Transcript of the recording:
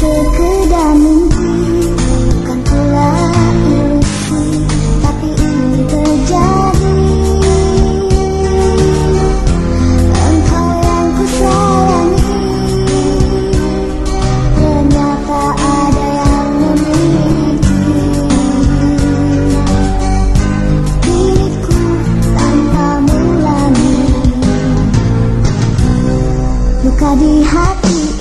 sekedar mimpi Bukan pula ilusi Tapi ini terjadi. Engkau yang ku sayangi Ternyata ada yang memiliki Diriku tanpamu lagi Luka di hati